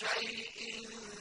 شَيْءٍ